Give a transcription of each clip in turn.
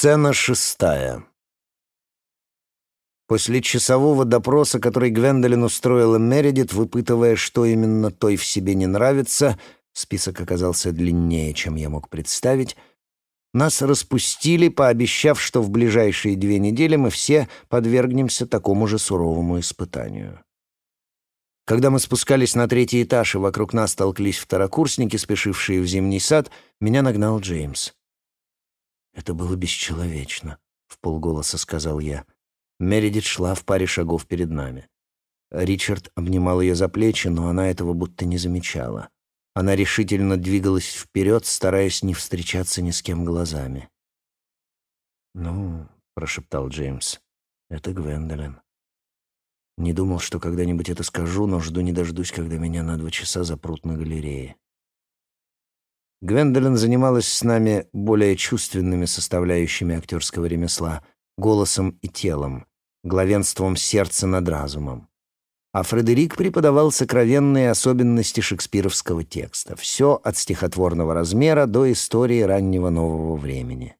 Сцена шестая. После часового допроса, который Гвендолин устроила Мередит, выпытывая, что именно той в себе не нравится, список оказался длиннее, чем я мог представить, нас распустили, пообещав, что в ближайшие две недели мы все подвергнемся такому же суровому испытанию. Когда мы спускались на третий этаж, и вокруг нас толклись второкурсники, спешившие в зимний сад, меня нагнал Джеймс. «Это было бесчеловечно», — в полголоса сказал я. Мередит шла в паре шагов перед нами. Ричард обнимал ее за плечи, но она этого будто не замечала. Она решительно двигалась вперед, стараясь не встречаться ни с кем глазами. «Ну», — прошептал Джеймс, — «это Гвендолин». Не думал, что когда-нибудь это скажу, но жду не дождусь, когда меня на два часа запрут на галерее. Гвендолин занималась с нами более чувственными составляющими актерского ремесла — голосом и телом, главенством сердца над разумом. А Фредерик преподавал сокровенные особенности шекспировского текста, все от стихотворного размера до истории раннего нового времени.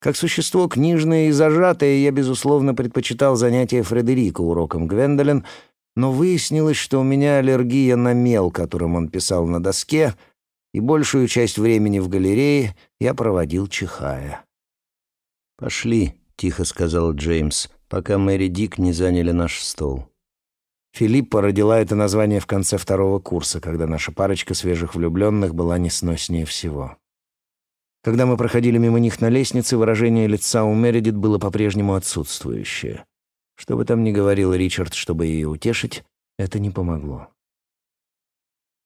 Как существо книжное и зажатое, я, безусловно, предпочитал занятия Фредерика уроком Гвендолин, но выяснилось, что у меня аллергия на мел, которым он писал на доске — и большую часть времени в галерее я проводил чихая. «Пошли», — тихо сказал Джеймс, пока Мэри Дик не заняли наш стол. Филиппа родила это название в конце второго курса, когда наша парочка свежих влюбленных была несноснее всего. Когда мы проходили мимо них на лестнице, выражение лица у Мередит было по-прежнему отсутствующее. Что бы там ни говорил Ричард, чтобы ее утешить, это не помогло.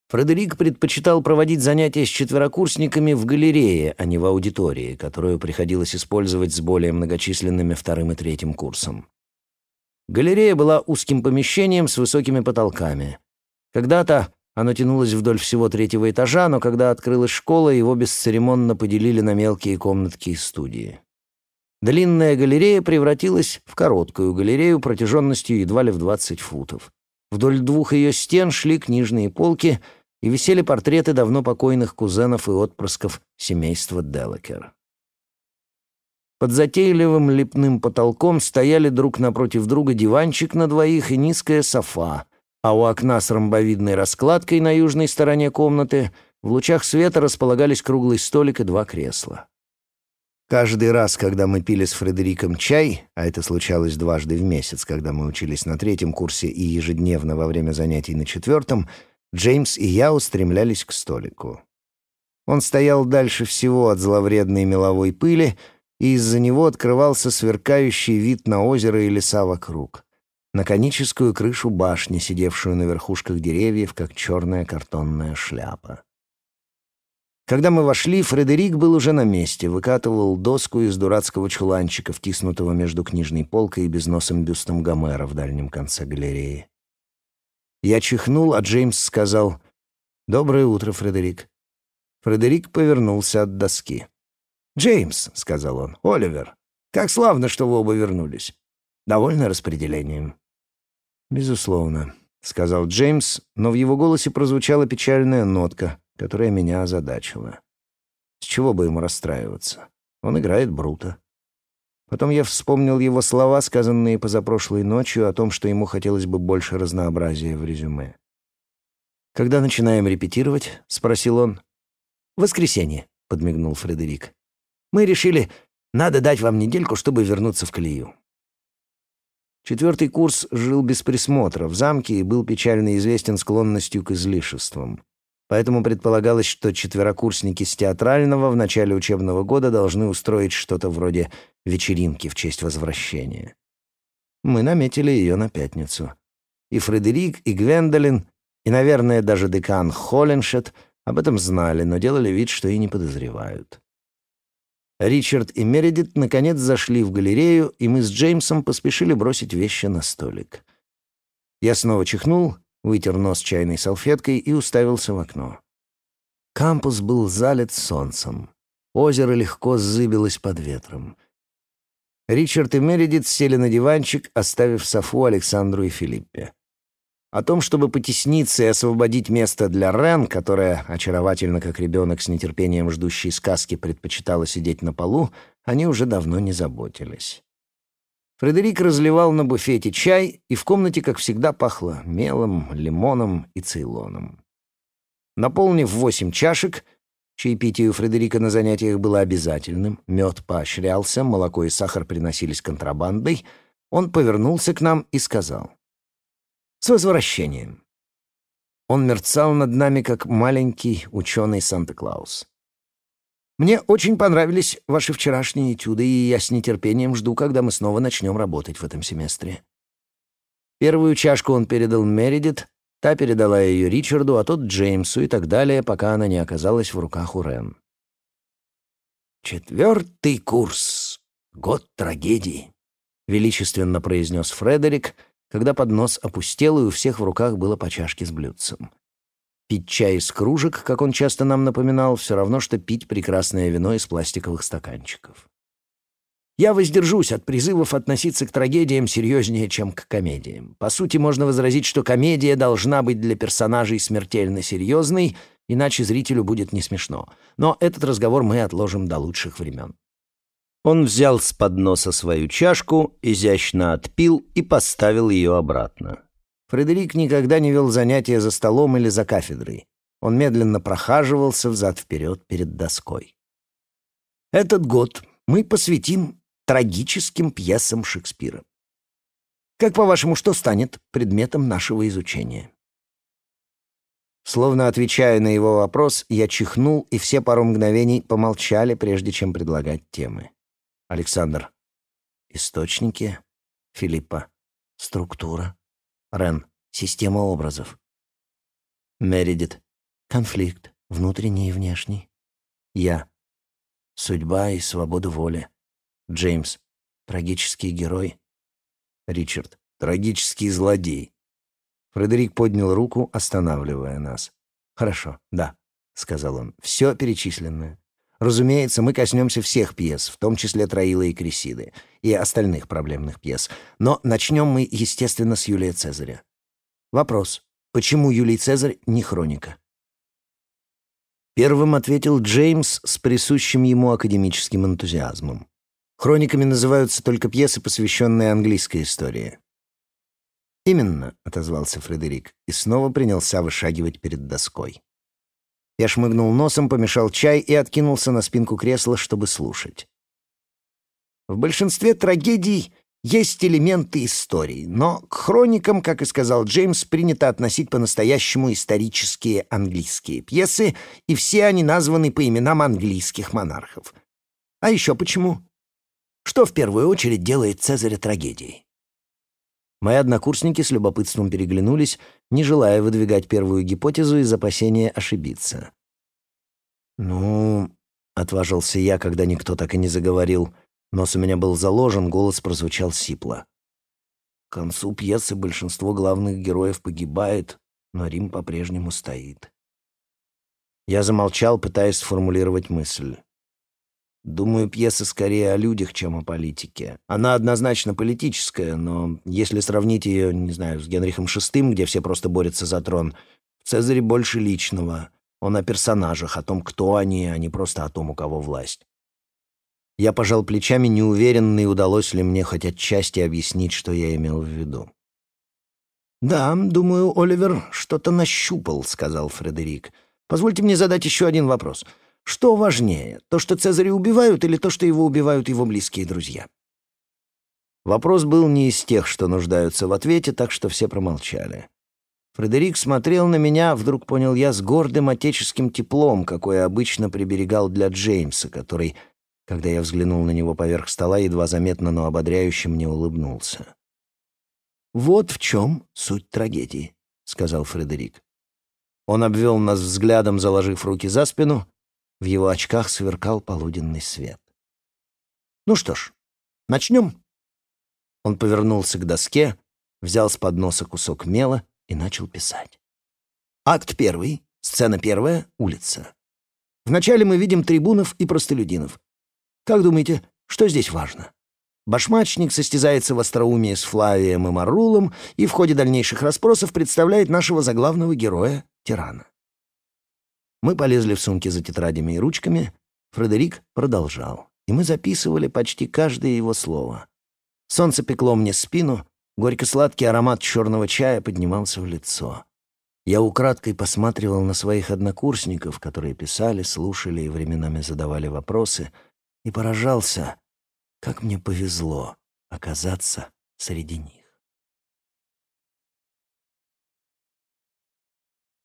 Фредерик предпочитал проводить занятия с четверокурсниками в галерее, а не в аудитории, которую приходилось использовать с более многочисленными вторым и третьим курсом. Галерея была узким помещением с высокими потолками. Когда-то оно тянулось вдоль всего третьего этажа, но когда открылась школа, его бесцеремонно поделили на мелкие комнатки и студии. Длинная галерея превратилась в короткую галерею протяженностью едва ли в 20 футов. Вдоль двух ее стен шли книжные полки — и висели портреты давно покойных кузенов и отпрысков семейства Делакер. Под затейливым лепным потолком стояли друг напротив друга диванчик на двоих и низкая софа, а у окна с ромбовидной раскладкой на южной стороне комнаты в лучах света располагались круглый столик и два кресла. Каждый раз, когда мы пили с Фредериком чай, а это случалось дважды в месяц, когда мы учились на третьем курсе и ежедневно во время занятий на четвертом, Джеймс и я устремлялись к столику. Он стоял дальше всего от зловредной меловой пыли, и из-за него открывался сверкающий вид на озеро и леса вокруг, на коническую крышу башни, сидевшую на верхушках деревьев, как черная картонная шляпа. Когда мы вошли, Фредерик был уже на месте, выкатывал доску из дурацкого чуланчика, втиснутого между книжной полкой и безносым бюстом Гомера в дальнем конце галереи. Я чихнул, а Джеймс сказал «Доброе утро, Фредерик». Фредерик повернулся от доски. «Джеймс», — сказал он, — «Оливер, как славно, что вы оба вернулись. Довольно распределением». «Безусловно», — сказал Джеймс, но в его голосе прозвучала печальная нотка, которая меня озадачила. С чего бы ему расстраиваться? Он играет Брута. Потом я вспомнил его слова, сказанные позапрошлой ночью, о том, что ему хотелось бы больше разнообразия в резюме. «Когда начинаем репетировать?» — спросил он. «Воскресенье», — подмигнул Фредерик. «Мы решили, надо дать вам недельку, чтобы вернуться в колею». Четвертый курс жил без присмотра в замке и был печально известен склонностью к излишествам. Поэтому предполагалось, что четверокурсники с театрального в начале учебного года должны устроить что-то вроде вечеринки в честь возвращения. Мы наметили ее на пятницу. И Фредерик, и Гвендолин, и, наверное, даже декан Холленшет об этом знали, но делали вид, что и не подозревают. Ричард и Мередит наконец зашли в галерею, и мы с Джеймсом поспешили бросить вещи на столик. Я снова чихнул, вытер нос чайной салфеткой и уставился в окно. Кампус был залит солнцем. Озеро легко зыбилось под ветром. Ричард и Мередит сели на диванчик, оставив Софу Александру и Филиппе. О том, чтобы потесниться и освободить место для Рен, которая, очаровательно как ребенок с нетерпением ждущей сказки, предпочитала сидеть на полу, они уже давно не заботились. Фредерик разливал на буфете чай, и в комнате, как всегда, пахло мелом, лимоном и цейлоном. Наполнив восемь чашек, чаепитие у Фредерика на занятиях было обязательным, мед поощрялся, молоко и сахар приносились контрабандой, он повернулся к нам и сказал «С возвращением!» Он мерцал над нами, как маленький ученый Санта-Клаус. Мне очень понравились ваши вчерашние этюды, и я с нетерпением жду, когда мы снова начнем работать в этом семестре». Первую чашку он передал Мередит, та передала ее Ричарду, а тот Джеймсу и так далее, пока она не оказалась в руках у Рен. «Четвертый курс. Год трагедии», — величественно произнес Фредерик, когда поднос опустел, и у всех в руках было по чашке с блюдцем. Пить чай из кружек, как он часто нам напоминал, все равно, что пить прекрасное вино из пластиковых стаканчиков. Я воздержусь от призывов относиться к трагедиям серьезнее, чем к комедиям. По сути, можно возразить, что комедия должна быть для персонажей смертельно серьезной, иначе зрителю будет не смешно. Но этот разговор мы отложим до лучших времен. Он взял с подноса свою чашку, изящно отпил и поставил ее обратно. Фредерик никогда не вел занятия за столом или за кафедрой. Он медленно прохаживался взад-вперед перед доской. Этот год мы посвятим трагическим пьесам Шекспира. Как, по-вашему, что станет предметом нашего изучения? Словно отвечая на его вопрос, я чихнул, и все пару мгновений помолчали, прежде чем предлагать темы. Александр. Источники. Филиппа. Структура. Рен. Система образов. Мередит. Конфликт. Внутренний и внешний. Я. Судьба и свобода воли. Джеймс. Трагический герой. Ричард. Трагический злодей. Фредерик поднял руку, останавливая нас. «Хорошо, да», — сказал он, — «все перечисленное. Разумеется, мы коснемся всех пьес, в том числе Троила и Кресиды, и остальных проблемных пьес. Но начнем мы, естественно, с Юлия Цезаря. Вопрос. Почему Юлий Цезарь не хроника? Первым ответил Джеймс с присущим ему академическим энтузиазмом. Хрониками называются только пьесы, посвященные английской истории. «Именно», — отозвался Фредерик, и снова принялся вышагивать перед доской. Я шмыгнул носом, помешал чай и откинулся на спинку кресла, чтобы слушать. В большинстве трагедий есть элементы истории, но к хроникам, как и сказал Джеймс, принято относить по-настоящему исторические английские пьесы, и все они названы по именам английских монархов. А еще почему? Что в первую очередь делает Цезаря трагедией? Мои однокурсники с любопытством переглянулись, не желая выдвигать первую гипотезу из опасения ошибиться. «Ну...» — отважился я, когда никто так и не заговорил. Нос у меня был заложен, голос прозвучал сипло. К концу пьесы большинство главных героев погибает, но Рим по-прежнему стоит. Я замолчал, пытаясь сформулировать мысль. Думаю, пьеса скорее о людях, чем о политике. Она однозначно политическая, но если сравнить ее, не знаю, с Генрихом VI, где все просто борются за трон, в Цезаре больше личного. Он о персонажах, о том, кто они, а не просто о том, у кого власть. Я пожал плечами, неуверенный, удалось ли мне хоть отчасти объяснить, что я имел в виду. «Да, думаю, Оливер что-то нащупал», — сказал Фредерик. «Позвольте мне задать еще один вопрос. Что важнее, то, что Цезаря убивают, или то, что его убивают его близкие друзья? Вопрос был не из тех, что нуждаются в ответе, так что все промолчали. Фредерик смотрел на меня, вдруг понял я, с гордым отеческим теплом, какое обычно приберегал для Джеймса, который, когда я взглянул на него поверх стола, едва заметно, но ободряюще мне улыбнулся. «Вот в чем суть трагедии», — сказал Фредерик. Он обвел нас взглядом, заложив руки за спину, в его очках сверкал полуденный свет. «Ну что ж, начнем?» Он повернулся к доске, взял с подноса кусок мела и начал писать. Акт первый, сцена первая, улица. Вначале мы видим трибунов и простолюдинов. Как думаете, что здесь важно? Башмачник состязается в остроумии с Флавием и Марулом и в ходе дальнейших расспросов представляет нашего заглавного героя, тирана. Мы полезли в сумки за тетрадями и ручками. Фредерик продолжал. и мы записывали почти каждое его слово. Солнце пекло мне спину, горько-сладкий аромат черного чая поднимался в лицо. Я украдкой посматривал на своих однокурсников, которые писали, слушали и временами задавали вопросы, и поражался, как мне повезло оказаться среди них.